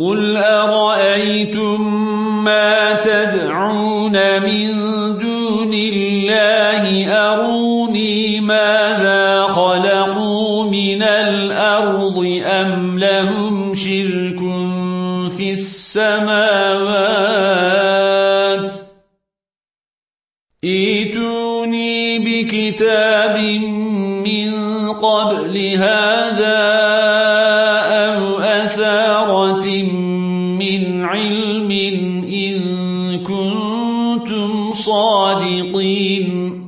قل أرأيتم ما تدعون من دون الله؟ أروني ماذا خلقوا من الأرض أم لهم شرك في السماوات؟ ايتوني بكتاب من قبل هذا ذرة من علم إن كنتم صادقين